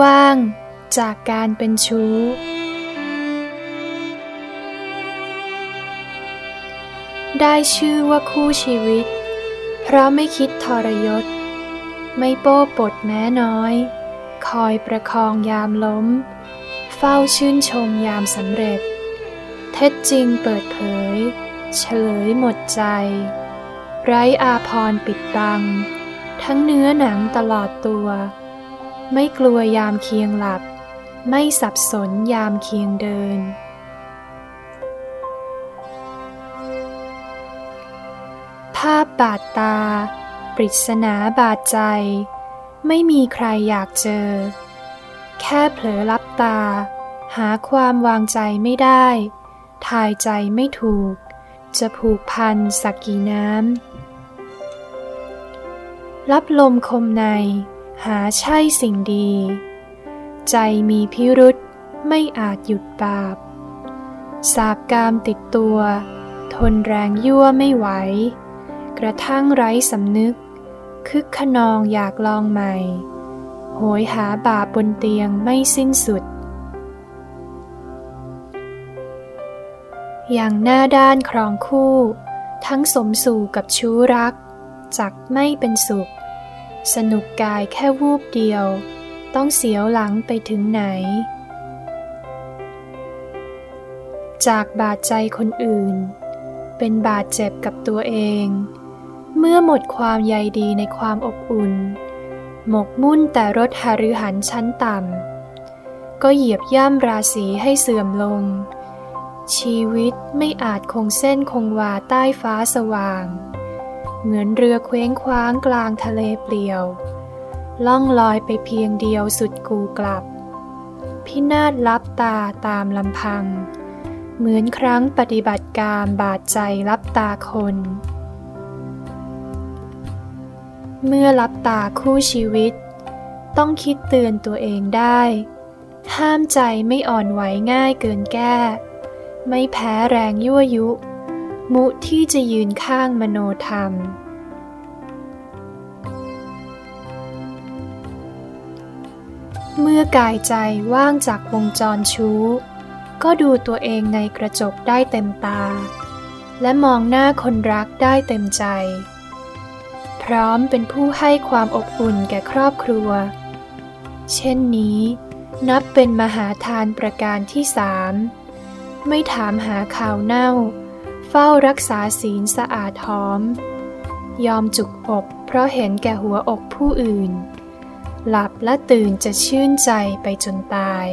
ว่างจากการเป็นชู้ ได้ชื่อว่าคู่ชีวิต เพราะไม่คิดทรยศ ไม่โป้ปดแม้น้อย คอยประคองยามล้ม เฝ้าชื่นชมยามสำเร็จ เท็จจริงเปิดเผย เฉลยหมดใจ ไร้อาพรปิดบัง ทั้งเนื้อหนังตลอดตัว ไม่กลัวยามเคียงหลับ ไม่สับสนยามเคียงเดิน ภาพบาดตา ปริศนาบาดใจ ไม่มีใครอยากเจอ แค่เผลอลับตา หาความวางใจไม่ได้ ทายใจไม่ถูก จะผูกพันสักกี่น้ำรับลมคมใน หาใช่สิ่งดี ใจมีพิรุษไม่อาจหยุดบาป สาบกามติดตัว ทนแรงยั่วไม่ไหว กระทั่งไร้สำนึก คึกขนองอยากลองใหม่ โหยหาบาปบนเตียงไม่สิ้นสุด อย่างหน้าด้านครองคู่ ทั้งสมสู่กับชู้รัก จักไม่เป็นสุข สนุกกายแค่วูบเดียว ต้องเสียวหลังไปถึงไหน จากบาดใจคนอื่น เป็นบาดเจ็บกับตัวเอง เมื่อหมดความใยดีในความอบอุ่น หมกมุ่นแต่รถหฤหันชั้นต่ำ ก็เหยียบย่ำราศีให้เสื่อมลง ชีวิตไม่อาจคงเส้นคงวาใต้ฟ้าสว่าง เหมือนเรือเคว้งคว้างกลางทะเลเปลี่ยว ล่องลอยไปเพียงเดียวสุดกูกลับ พินาศลับตาตามลำพัง เหมือนครั้งปฏิบัติการบาดใจลับตาคน เมื่อลับตาคู่ชีวิต ต้องคิดเตือนตัวเองได้ ห้ามใจไม่อ่อนไหวง่ายเกินแก้ ไม่แพ้แรงยั่วยุ มุที่จะยืนข้างมโนธรรม เมื่อกายใจว่างจากวงจรชู้ ก็ดูตัวเองในกระจกได้เต็มตา และมองหน้าคนรักได้เต็มใจ พร้อมเป็นผู้ให้ความอบอุ่นแก่ครอบครัว เช่นนี้นับเป็นมหาทานประการที่สามไม่ถามหาข่าวเน่า ฝ้ารักษาศีลสะอาดหอม ยอมจุกอกเพราะเห็นแก่หัวอกผู้อื่น หลับและตื่นจะชื่นใจไปจนตาย